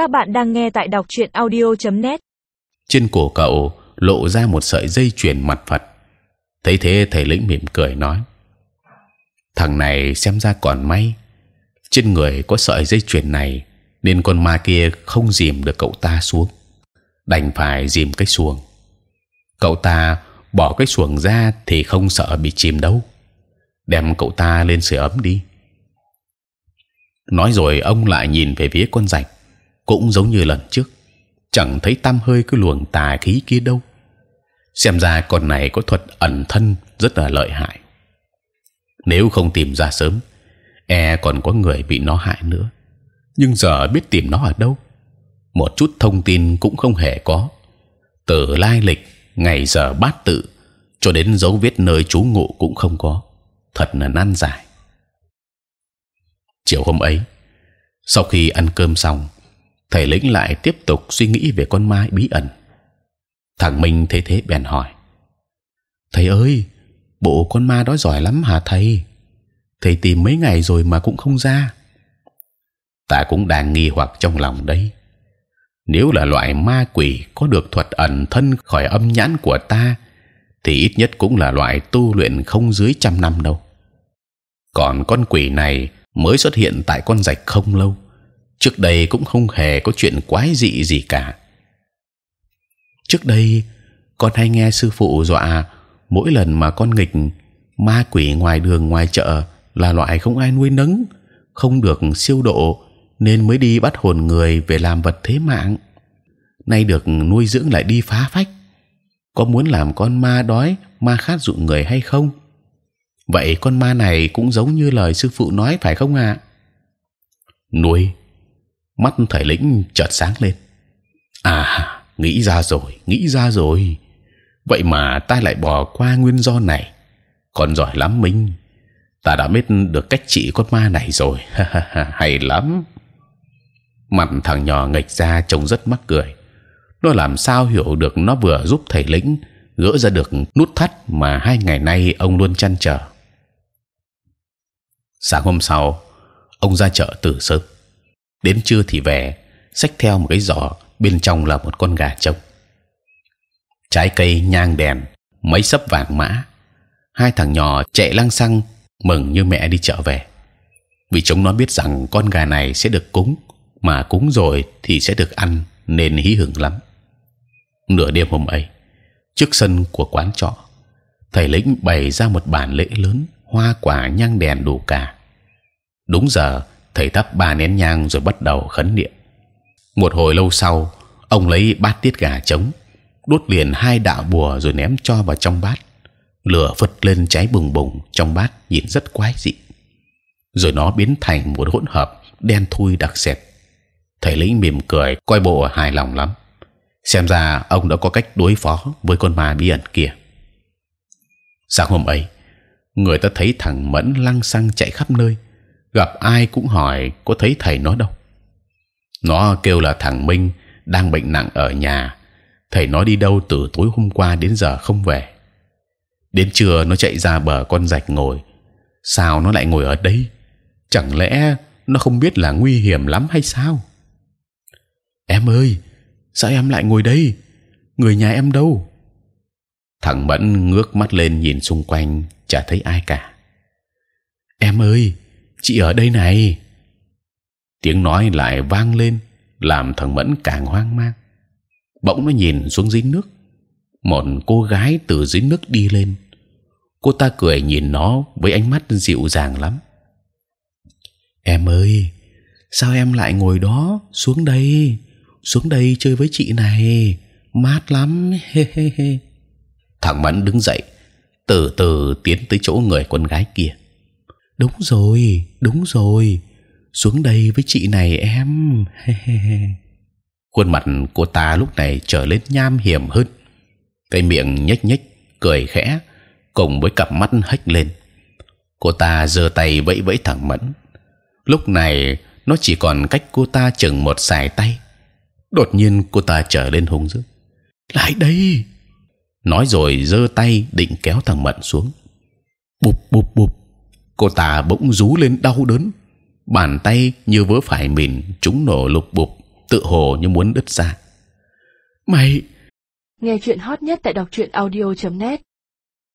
Các bạn đang nghe tại đọc truyện audio.net. Trên cổ cậu lộ ra một sợi dây chuyền mặt Phật. Thấy thế thầy lĩnh mỉm cười nói: thằng này xem ra còn may, trên người có sợi dây chuyền này nên con ma kia không dìm được cậu ta xuống, đành phải dìm cái xuồng. Cậu ta bỏ cái xuồng ra thì không sợ bị chìm đâu, đem cậu ta lên sưởi ấm đi. Nói rồi ông lại nhìn về phía con rạch, cũng giống như lần trước, chẳng thấy tam hơi cái luồng tà khí kia đâu. Xem ra con này có thuật ẩn thân rất là lợi hại. Nếu không tìm ra sớm, e còn có người bị nó hại nữa. Nhưng giờ biết tìm nó ở đâu? Một chút thông tin cũng không hề có. Từ lai lịch, ngày giờ bát tự cho đến dấu vết nơi trú ngụ cũng không có. Thật là nan giải. Chiều hôm ấy, sau khi ăn cơm xong, thầy lĩnh lại tiếp tục suy nghĩ về con ma bí ẩn. Thằng Minh thấy thế bèn hỏi: Thầy ơi, bộ con ma đó giỏi lắm hả thầy? Thầy tìm mấy ngày rồi mà cũng không ra. Ta cũng đang nghi hoặc trong lòng đấy. Nếu là loại ma quỷ có được thuật ẩn thân khỏi âm nhãn của ta, thì ít nhất cũng là loại tu luyện không dưới trăm năm đâu. Còn con quỷ này mới xuất hiện tại con rạch không lâu, trước đây cũng không hề có chuyện quái dị gì cả. Trước đây con hay nghe sư phụ dọa mỗi lần mà con nghịch ma quỷ ngoài đường ngoài chợ là loại không ai nuôi nấng, không được siêu độ nên mới đi bắt hồn người về làm vật thế mạng. Nay được nuôi dưỡng lại đi phá phách, có muốn làm con ma đói, ma khát dụ người hay không? Vậy con ma này cũng giống như lời sư phụ nói phải không ạ? À? Nuôi, mắt thầy lĩnh chợt sáng lên. À, nghĩ ra rồi, nghĩ ra rồi. Vậy mà ta lại bỏ qua nguyên do này. Còn giỏi lắm Minh ta đã biết được cách trị con ma này rồi hay lắm mặt thằng nhỏ nghịch ra trông rất mắc cười nó làm sao hiểu được nó vừa giúp thầy lĩnh gỡ ra được nút thắt mà hai ngày nay ông luôn chăn trở sáng hôm sau ông ra chợ từ sớm đến trưa thì về, xách theo một cái giỏ, bên trong là một con gà trống. Trái cây nhang đèn, mấy sấp vàng mã. Hai thằng nhỏ chạy lang xăng, mừng như mẹ đi chợ về. Vì chúng nó biết rằng con gà này sẽ được cúng, mà cúng rồi thì sẽ được ăn, nên hí hửng lắm. Nửa đêm hôm ấy, trước sân của quán trọ, thầy lĩnh bày ra một bàn lễ lớn, hoa quả nhang đèn đủ cả. Đúng giờ thầy thắp ba nén nhang rồi bắt đầu khấn niệm. Một hồi lâu sau, ông lấy bát tiết gà trống, đốt liền hai đạo bùa rồi ném cho vào trong bát. Lửa phật lên cháy bùng bùng, trong bát nhìn rất quái dị. Rồi nó biến thành một hỗn hợp đen thui đặc sệt. Thầy lĩnh mỉm cười, coi bộ hài lòng lắm. Xem ra ông đã có cách đối phó với con ma bí ẩn kia. Sáng hôm ấy, người ta thấy thằng mẫn lăng xăng chạy khắp nơi gặp ai cũng hỏi, có thấy thầy nó đâu? Nó kêu là thằng minh đang bệnh nặng ở nhà. Thầy nó đi đâu từ tối hôm qua đến giờ không về. Đến trưa nó chạy ra bờ con rạch ngồi. Sao nó lại ngồi ở đây? Chẳng lẽ nó không biết là nguy hiểm lắm hay sao? Em ơi, sao em lại ngồi đây? Người nhà em đâu? Thằng mẫn ngước mắt lên nhìn xung quanh, chả thấy ai cả. Em ơi chị ở đây này. Tiếng nói lại vang lên, làm thằng mẫn càng hoang mang. Bỗng nó nhìn xuống dưới nước. Một cô gái từ dưới nước đi lên. Cô ta cười nhìn nó với ánh mắt dịu dàng lắm. Em ơi, sao em lại ngồi đó, xuống đây? Xuống đây chơi với chị này. Mát lắm. He he he. Thằng mẫn đứng dậy, từ từ tiến tới chỗ người con gái kia đúng rồi đúng rồi. Xuống đây với chị này em. Khuôn mặt cô ta lúc này trở lên nham hiểm hơn. Cái miệng nhếch nhếch, cười khẽ, cùng với cặp mắt hếch lên. Cô ta giơ tay vẫy vẫy thẳng mẫn. Lúc này, nó chỉ còn cách cô ta chừng một sải tay. Đột nhiên cô ta trở lên hung dữ. Lại đây! Nói rồi giơ tay định kéo thằng mận xuống. Bụp bụp bụp cô ta bỗng rú lên đau đớn. Bàn tay như vỡ phải mìn, chúng nổ lục bục tự hồ như muốn đứt ra. Mày! Nghe chuyện hot nhất tại đọc truyện audio .net.